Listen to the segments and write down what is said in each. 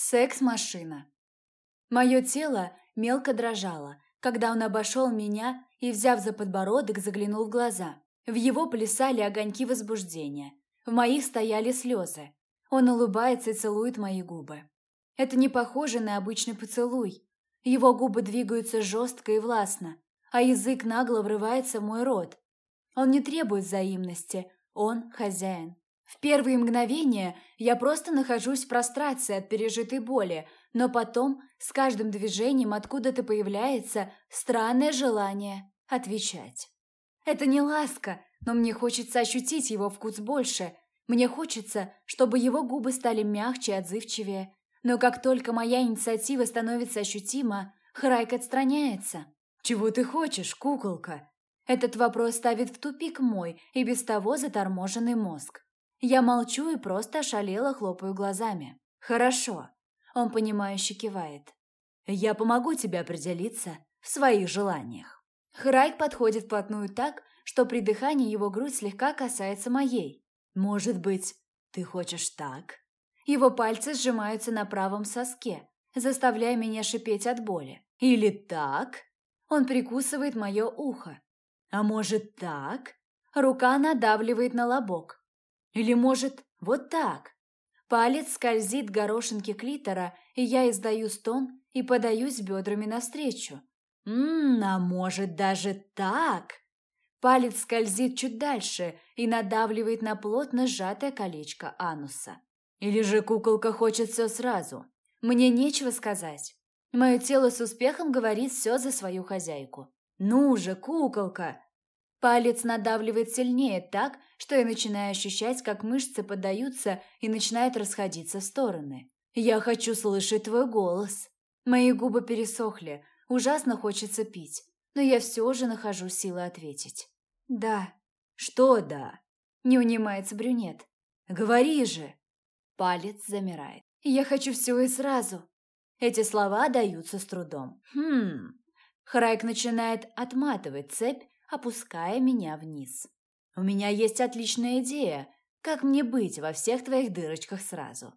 Секс-машина. Мое тело мелко дрожало, когда он обошел меня и, взяв за подбородок, заглянул в глаза. В его плясали огоньки возбуждения. В моих стояли слезы. Он улыбается и целует мои губы. Это не похоже на обычный поцелуй. Его губы двигаются жестко и властно, а язык нагло врывается в мой рот. Он не требует взаимности, он хозяин. В первые мгновения я просто нахожусь в прострации от пережитой боли, но потом с каждым движением откуда-то появляется странное желание отвечать. Это не ласка, но мне хочется ощутить его вкус больше. Мне хочется, чтобы его губы стали мягче и отзывчивее. Но как только моя инициатива становится ощутима, Храйк отстраняется. «Чего ты хочешь, куколка?» Этот вопрос ставит в тупик мой и без того заторможенный мозг. Я молчу и просто ошалело хлопаю глазами. «Хорошо», – он понимающе кивает. «Я помогу тебе определиться в своих желаниях». Храйк подходит вплотную так, что при дыхании его грудь слегка касается моей. «Может быть, ты хочешь так?» Его пальцы сжимаются на правом соске, заставляя меня шипеть от боли. «Или так?» Он прикусывает мое ухо. «А может, так?» Рука надавливает на лобок. Или, может, вот так? Палец скользит горошинки клитора, и я издаю стон и подаюсь бедрами навстречу. Ммм, а может, даже так? Палец скользит чуть дальше и надавливает на плотно сжатое колечко ануса. Или же куколка хочет все сразу? Мне нечего сказать. Мое тело с успехом говорит все за свою хозяйку. «Ну же, куколка, Палец надавливает сильнее так, что я начинаю ощущать, как мышцы поддаются и начинают расходиться в стороны. «Я хочу слышать твой голос». Мои губы пересохли, ужасно хочется пить, но я все же нахожу силы ответить. «Да». «Что да?» Не унимается брюнет. «Говори же!» Палец замирает. «Я хочу все и сразу». Эти слова даются с трудом. «Хм...» Храйк начинает отматывать цепь, опуская меня вниз. «У меня есть отличная идея, как мне быть во всех твоих дырочках сразу».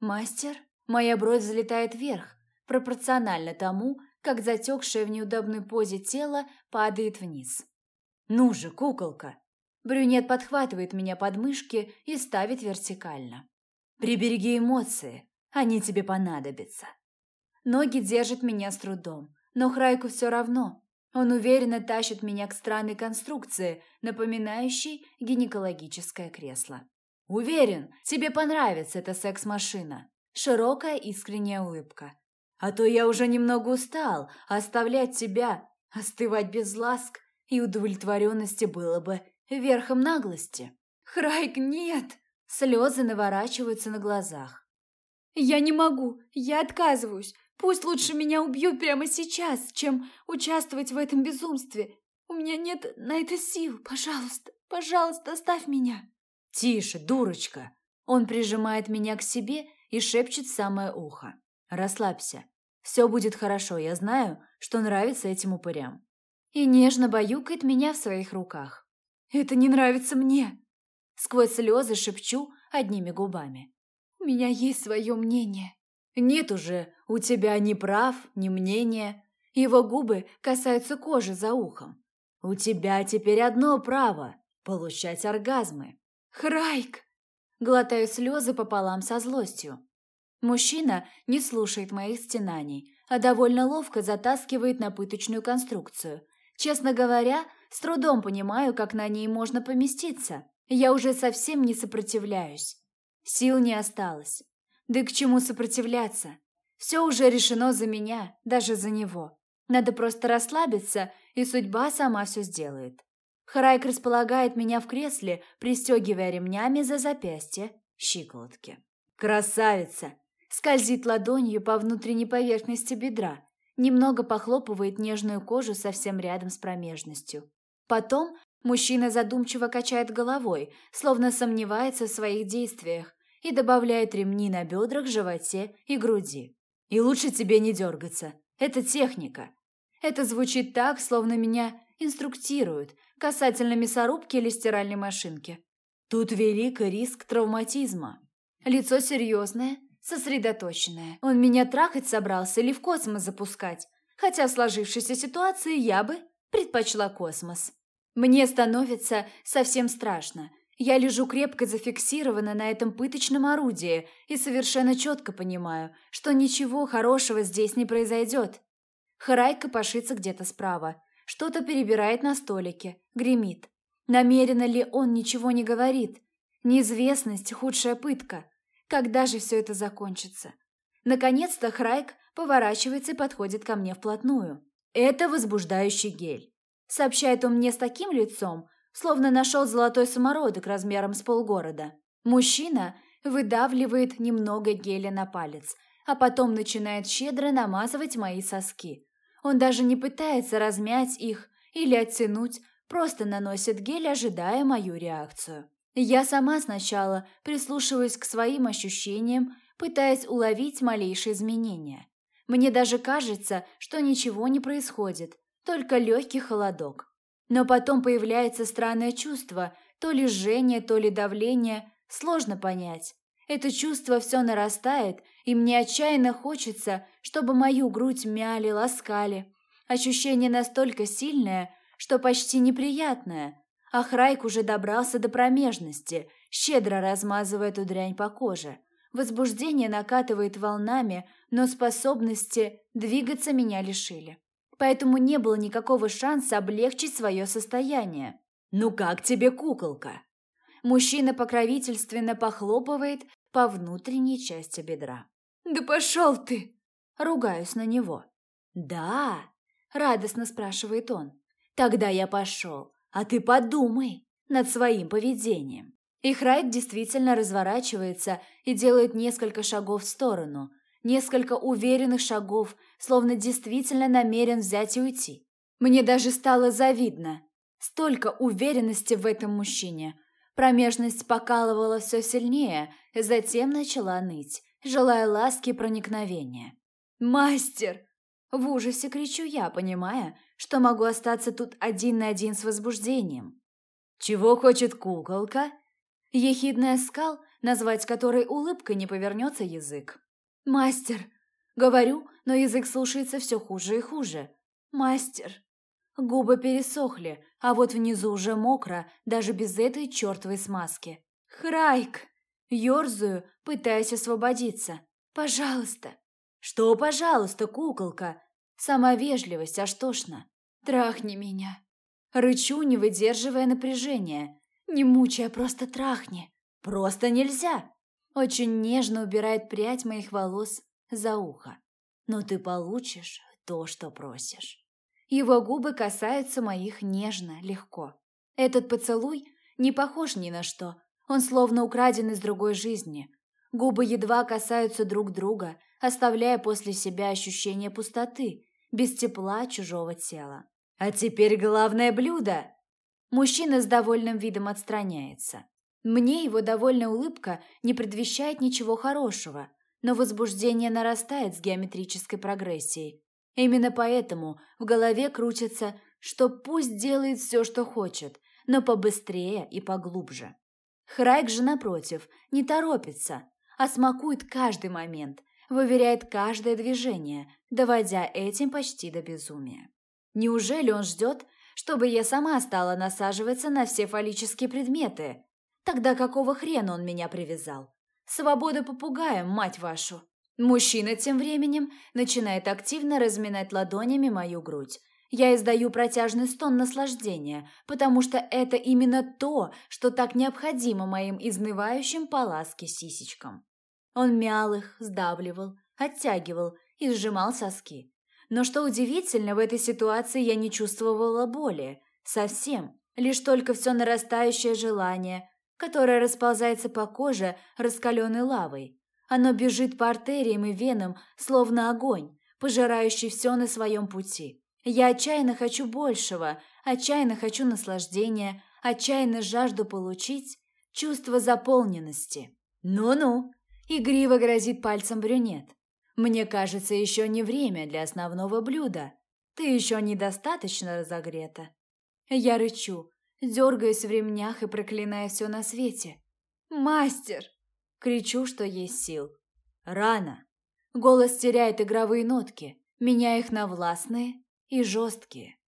«Мастер?» Моя бровь залетает вверх, пропорционально тому, как затекшее в неудобной позе тело падает вниз. «Ну же, куколка!» Брюнет подхватывает меня под мышки и ставит вертикально. «Прибереги эмоции, они тебе понадобятся». Ноги держат меня с трудом, но Храйку все равно. Он уверенно тащит меня к странной конструкции, напоминающей гинекологическое кресло. «Уверен, тебе понравится эта секс-машина». Широкая искренняя улыбка. «А то я уже немного устал, оставлять тебя, остывать без ласк и удовлетворенности было бы верхом наглости». «Храйк, нет!» Слезы наворачиваются на глазах. «Я не могу, я отказываюсь. Пусть лучше меня убьют прямо сейчас, чем участвовать в этом безумстве. У меня нет на это сил. Пожалуйста, пожалуйста, оставь меня. Тише, дурочка. Он прижимает меня к себе и шепчет в самое ухо. Расслабься. Все будет хорошо, я знаю, что нравится этим упырям. И нежно баюкает меня в своих руках. Это не нравится мне. Сквозь слезы шепчу одними губами. У меня есть свое мнение. Нет уже у тебя ни прав, ни мнения. Его губы касаются кожи за ухом. У тебя теперь одно право – получать оргазмы. Храйк! Глотаю слезы пополам со злостью. Мужчина не слушает моих стенаний, а довольно ловко затаскивает на пыточную конструкцию. Честно говоря, с трудом понимаю, как на ней можно поместиться. Я уже совсем не сопротивляюсь. Сил не осталось. Да и к чему сопротивляться? Все уже решено за меня, даже за него. Надо просто расслабиться, и судьба сама все сделает. Харайк располагает меня в кресле, пристегивая ремнями за запястье, щиколотки. «Красавица!» Скользит ладонью по внутренней поверхности бедра, немного похлопывает нежную кожу совсем рядом с промежностью. Потом мужчина задумчиво качает головой, словно сомневается в своих действиях, и добавляет ремни на бедрах, животе и груди. И лучше тебе не дергаться. Это техника. Это звучит так, словно меня инструктируют касательно мясорубки или стиральной машинки. Тут велик риск травматизма. Лицо серьезное, сосредоточенная. Он меня трахать собрался или в космос запускать? Хотя в сложившейся ситуации я бы предпочла космос. Мне становится совсем страшно. Я лежу крепко зафиксирована на этом пыточном орудии и совершенно четко понимаю, что ничего хорошего здесь не произойдет. Харайка пошится где-то справа. Что-то перебирает на столике, гремит. Намеренно ли он ничего не говорит? Неизвестность – худшая пытка. Когда же все это закончится? Наконец-то Храйк поворачивается и подходит ко мне вплотную. Это возбуждающий гель. Сообщает он мне с таким лицом, словно нашел золотой самородок размером с полгорода. Мужчина выдавливает немного геля на палец, а потом начинает щедро намазывать мои соски. Он даже не пытается размять их или оттянуть, просто наносит гель, ожидая мою реакцию. Я сама сначала прислушиваюсь к своим ощущениям, пытаясь уловить малейшие изменения. Мне даже кажется, что ничего не происходит, только легкий холодок. Но потом появляется странное чувство, то ли жжение, то ли давление, сложно понять. Это чувство все нарастает, и мне отчаянно хочется, чтобы мою грудь мяли, ласкали. Ощущение настолько сильное, что почти неприятное. А Храйк уже добрался до промежности, щедро размазывая эту дрянь по коже. Возбуждение накатывает волнами, но способности двигаться меня лишили поэтому не было никакого шанса облегчить свое состояние. «Ну как тебе куколка?» Мужчина покровительственно похлопывает по внутренней части бедра. «Да пошел ты!» Ругаюсь на него. «Да?» – радостно спрашивает он. «Тогда я пошел, а ты подумай над своим поведением». И Храйт действительно разворачивается и делает несколько шагов в сторону – несколько уверенных шагов, словно действительно намерен взять и уйти. Мне даже стало завидно. Столько уверенности в этом мужчине. Промежность покалывала все сильнее, затем начала ныть, желая ласки и проникновения. «Мастер!» В ужасе кричу я, понимая, что могу остаться тут один на один с возбуждением. «Чего хочет куколка?» Ехидная скал, назвать которой улыбкой не повернется язык. «Мастер!» Говорю, но язык слушается все хуже и хуже. «Мастер!» Губы пересохли, а вот внизу уже мокро, даже без этой чертовой смазки. «Храйк!» Ёрзаю, пытаясь освободиться. «Пожалуйста!» «Что, пожалуйста, куколка?» Сама вежливость, аж тошно. «Трахни меня!» Рычу, не выдерживая напряжения. «Не мучая, просто трахни!» «Просто нельзя!» Очень нежно убирает прядь моих волос за ухо. Но ты получишь то, что просишь. Его губы касаются моих нежно, легко. Этот поцелуй не похож ни на что. Он словно украден из другой жизни. Губы едва касаются друг друга, оставляя после себя ощущение пустоты, без тепла чужого тела. А теперь главное блюдо. Мужчина с довольным видом отстраняется. Мне его довольная улыбка не предвещает ничего хорошего, но возбуждение нарастает с геометрической прогрессией. Именно поэтому в голове крутится, что пусть делает все, что хочет, но побыстрее и поглубже. Храйк же, напротив, не торопится, а смакует каждый момент, выверяет каждое движение, доводя этим почти до безумия. Неужели он ждет, чтобы я сама стала насаживаться на все фаллические предметы, Тогда какого хрена он меня привязал? Свобода попугаем, мать вашу. Мужчина тем временем начинает активно разминать ладонями мою грудь. Я издаю протяжный стон наслаждения, потому что это именно то, что так необходимо моим изнывающим по ласке сисечкам. Он мял их, сдавливал, оттягивал и сжимал соски. Но что удивительно, в этой ситуации я не чувствовала боли. Совсем. Лишь только все нарастающее желание, которое расползается по коже раскаленной лавой. Оно бежит по артериям и венам, словно огонь, пожирающий все на своем пути. Я отчаянно хочу большего, отчаянно хочу наслаждения, отчаянно жажду получить чувство заполненности. «Ну-ну!» – игриво грозит пальцем брюнет. «Мне кажется, еще не время для основного блюда. Ты еще недостаточно разогрета». Я рычу, дергаясь в ремнях и проклиная все на свете. «Мастер!» – кричу, что есть сил. Рано. Голос теряет игровые нотки, меняя их на властные и жесткие.